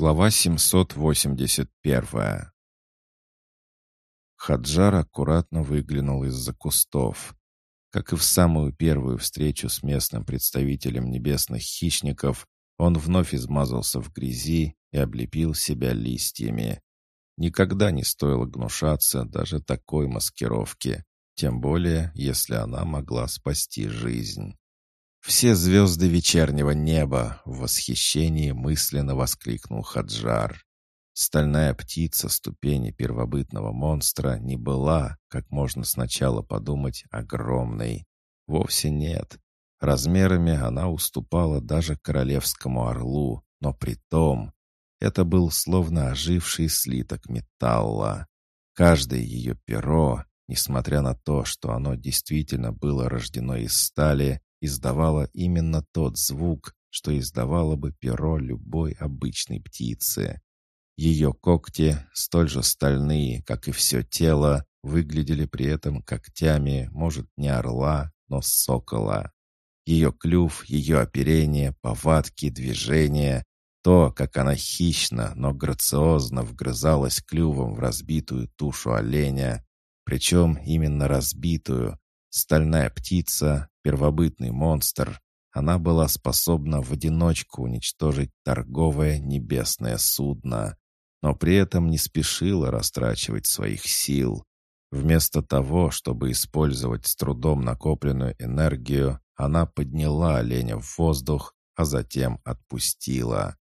Глава 781 Хаджар аккуратно выглянул из-за кустов. Как и в самую первую встречу с местным представителем небесных хищников, он вновь измазался в грязи и облепил себя листьями. Никогда не стоило гнушаться даже такой маскировки, тем более, если она могла спасти жизнь. «Все звезды вечернего неба!» — в восхищении мысленно воскликнул Хаджар. Стальная птица ступени первобытного монстра не была, как можно сначала подумать, огромной. Вовсе нет. Размерами она уступала даже королевскому орлу, но при том это был словно оживший слиток металла. Каждое ее перо, несмотря на то, что оно действительно было рождено из стали, издавала именно тот звук, что издавало бы перо любой обычной птицы. Ее когти, столь же стальные, как и все тело, выглядели при этом когтями, может, не орла, но сокола. Ее клюв, ее оперение, повадки, движения, то, как она хищно, но грациозно вгрызалась клювом в разбитую тушу оленя, причем именно разбитую, Стальная птица, первобытный монстр, она была способна в одиночку уничтожить торговое небесное судно, но при этом не спешила растрачивать своих сил. Вместо того, чтобы использовать с трудом накопленную энергию, она подняла оленя в воздух, а затем отпустила.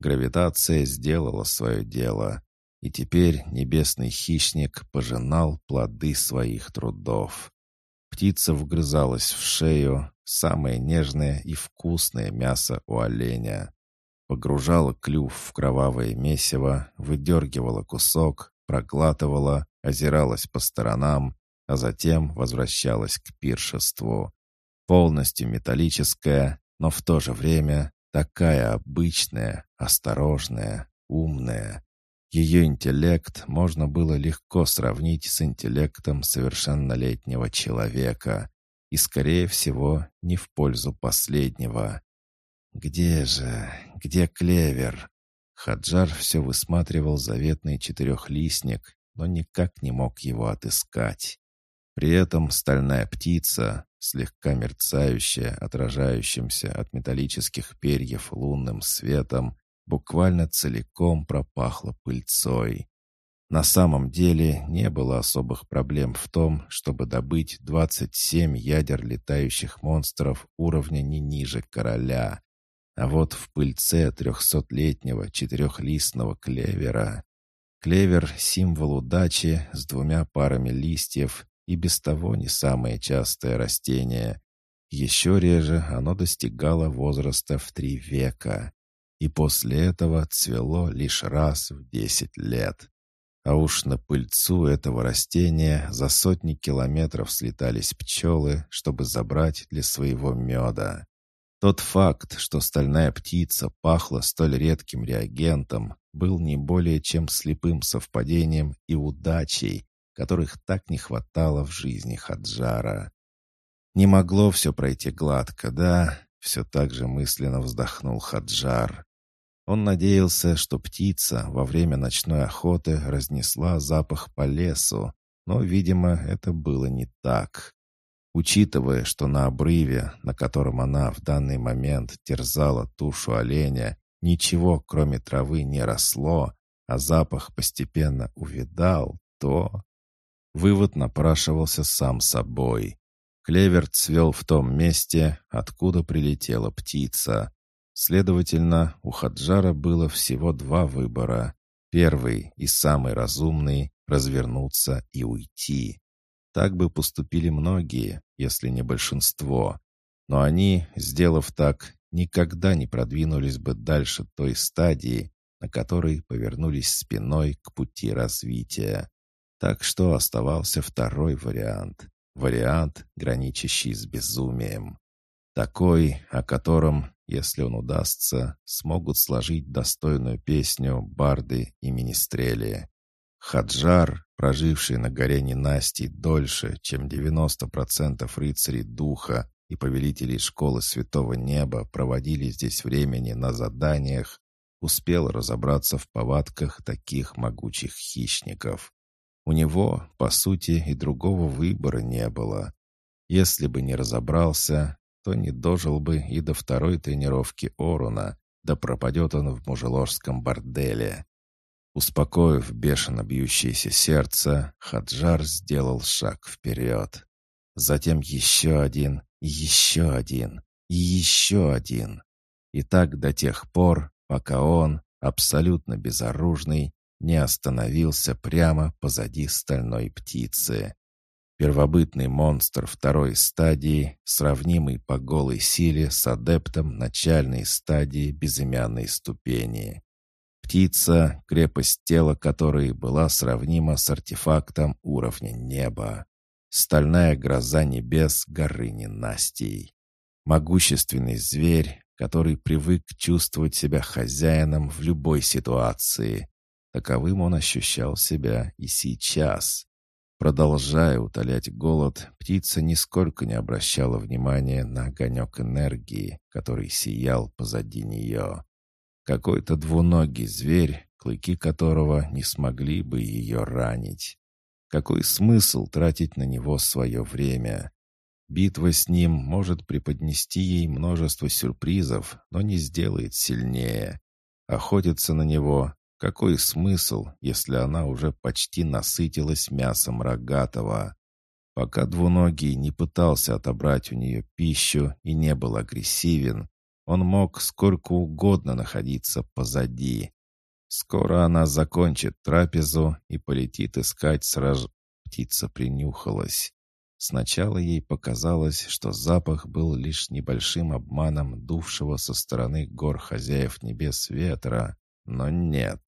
Гравитация сделала свое дело, и теперь небесный хищник пожинал плоды своих трудов. Птица вгрызалась в шею, самое нежное и вкусное мясо у оленя. Погружала клюв в кровавое месиво, выдергивала кусок, проглатывала, озиралась по сторонам, а затем возвращалась к пиршеству. Полностью металлическая, но в то же время такая обычная, осторожная, умная. Ее интеллект можно было легко сравнить с интеллектом совершеннолетнего человека, и, скорее всего, не в пользу последнего. «Где же? Где клевер?» Хаджар все высматривал заветный четырехлистник, но никак не мог его отыскать. При этом стальная птица, слегка мерцающая, отражающимся от металлических перьев лунным светом, буквально целиком пропахло пыльцой. На самом деле не было особых проблем в том, чтобы добыть 27 ядер летающих монстров уровня не ниже короля. А вот в пыльце трехсотлетнего четырехлистного клевера... Клевер — символ удачи с двумя парами листьев и без того не самое частое растение. Еще реже оно достигало возраста в три века и после этого цвело лишь раз в десять лет. А уж на пыльцу этого растения за сотни километров слетались пчелы, чтобы забрать для своего меда. Тот факт, что стальная птица пахла столь редким реагентом, был не более чем слепым совпадением и удачей, которых так не хватало в жизни Хаджара. Не могло все пройти гладко, да? Все так же мысленно вздохнул Хаджар. Он надеялся, что птица во время ночной охоты разнесла запах по лесу, но, видимо, это было не так. Учитывая, что на обрыве, на котором она в данный момент терзала тушу оленя, ничего, кроме травы, не росло, а запах постепенно увядал, то... Вывод напрашивался сам собой. Клевер цвел в том месте, откуда прилетела птица. Следовательно, у Хаджара было всего два выбора. Первый и самый разумный — развернуться и уйти. Так бы поступили многие, если не большинство. Но они, сделав так, никогда не продвинулись бы дальше той стадии, на которой повернулись спиной к пути развития. Так что оставался второй вариант. Вариант, граничащий с безумием. Такой, о котором, если он удастся, смогут сложить достойную песню барды и министрели. Хаджар, проживший на горе ненастий дольше, чем 90% рыцарей духа и повелителей школы Святого Неба проводили здесь времени на заданиях, успел разобраться в повадках таких могучих хищников. У него, по сути, и другого выбора не было. Если бы не разобрался, то не дожил бы и до второй тренировки Оруна, да пропадет он в мужеложском борделе. Успокоив бешено бьющееся сердце, Хаджар сделал шаг вперед. Затем еще один, еще один, и еще один. И так до тех пор, пока он, абсолютно безоружный, не остановился прямо позади стальной птицы. Первобытный монстр второй стадии, сравнимый по голой силе с адептом начальной стадии безымянной ступени. Птица, крепость тела которой была сравнима с артефактом уровня неба. Стальная гроза небес горы ненастий. Могущественный зверь, который привык чувствовать себя хозяином в любой ситуации. Таковым он ощущал себя и сейчас. Продолжая утолять голод, птица нисколько не обращала внимания на огонек энергии, который сиял позади нее. Какой-то двуногий зверь, клыки которого не смогли бы ее ранить. Какой смысл тратить на него свое время? Битва с ним может преподнести ей множество сюрпризов, но не сделает сильнее. Охотиться на него — какой смысл, если она уже почти насытилась мясом рогатого? Пока двуногий не пытался отобрать у нее пищу и не был агрессивен, он мог сколько угодно находиться позади. Скоро она закончит трапезу и полетит искать сраж... Птица принюхалась. Сначала ей показалось, что запах был лишь небольшим обманом дувшего со стороны гор хозяев небес ветра, но нет.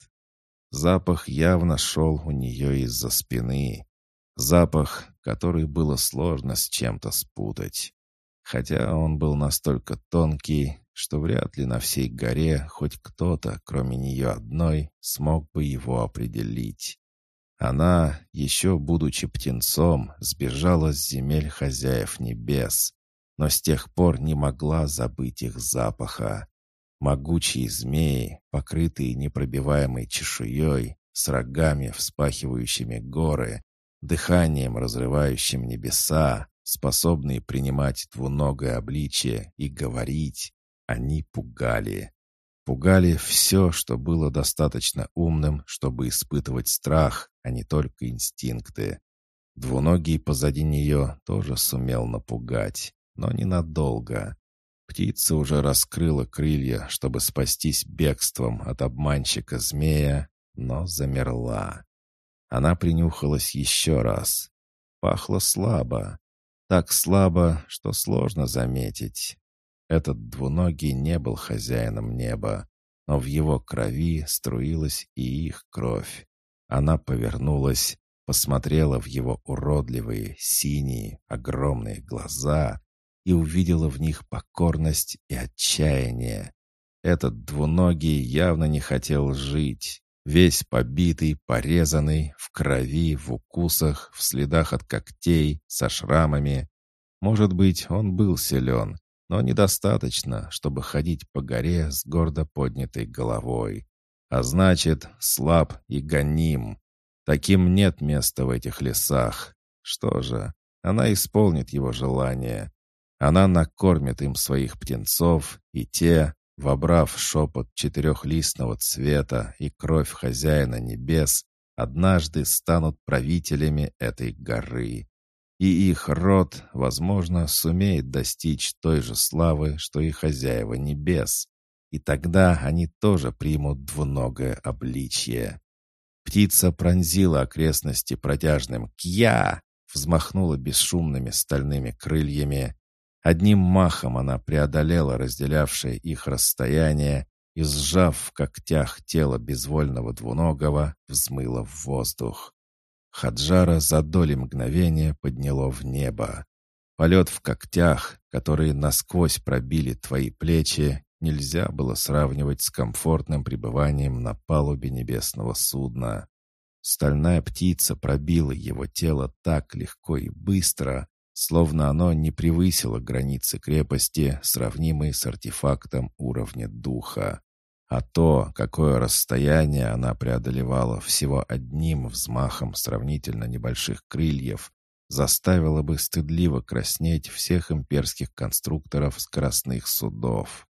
Запах явно шел у нее из-за спины. Запах, который было сложно с чем-то спутать. Хотя он был настолько тонкий, что вряд ли на всей горе хоть кто-то, кроме нее одной, смог бы его определить. Она, еще будучи птенцом, сбежала с земель хозяев небес, но с тех пор не могла забыть их запаха. Могучие змеи, покрытые непробиваемой чешуей, с рогами, вспахивающими горы, дыханием, разрывающим небеса, способные принимать двуногое обличие и говорить, они пугали. Пугали все, что было достаточно умным, чтобы испытывать страх, а не только инстинкты. Двуногий позади нее тоже сумел напугать, но ненадолго. Птица уже раскрыла крылья, чтобы спастись бегством от обманщика-змея, но замерла. Она принюхалась еще раз. Пахло слабо. Так слабо, что сложно заметить. Этот двуногий не был хозяином неба, но в его крови струилась и их кровь. Она повернулась, посмотрела в его уродливые, синие, огромные глаза и увидела в них покорность и отчаяние. Этот двуногий явно не хотел жить. Весь побитый, порезанный, в крови, в укусах, в следах от когтей, со шрамами. Может быть, он был силен, но недостаточно, чтобы ходить по горе с гордо поднятой головой. А значит, слаб и гоним. Таким нет места в этих лесах. Что же, она исполнит его желание. Она накормит им своих птенцов, и те, вобрав шепот четырехлистного цвета и кровь хозяина небес, однажды станут правителями этой горы и их род, возможно, сумеет достичь той же славы, что и хозяева небес. И тогда они тоже примут двуногое обличье. Птица пронзила окрестности протяжным «Кья!», взмахнула бесшумными стальными крыльями. Одним махом она преодолела разделявшее их расстояние и, сжав в когтях тело безвольного двуногого, взмыла в воздух. Хаджара за доли мгновения подняло в небо. Полет в когтях, которые насквозь пробили твои плечи, нельзя было сравнивать с комфортным пребыванием на палубе небесного судна. Стальная птица пробила его тело так легко и быстро, словно оно не превысило границы крепости, сравнимой с артефактом уровня духа. А то, какое расстояние она преодолевала всего одним взмахом сравнительно небольших крыльев, заставило бы стыдливо краснеть всех имперских конструкторов скоростных судов.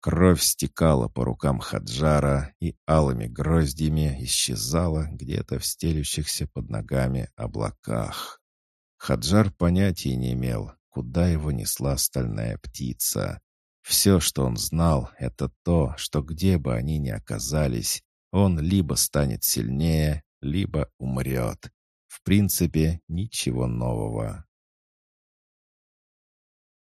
Кровь стекала по рукам Хаджара и алыми гроздьями исчезала где-то в стелющихся под ногами облаках. Хаджар понятия не имел, куда его несла стальная птица. Все, что он знал, это то, что где бы они ни оказались, он либо станет сильнее, либо умрет. В принципе, ничего нового.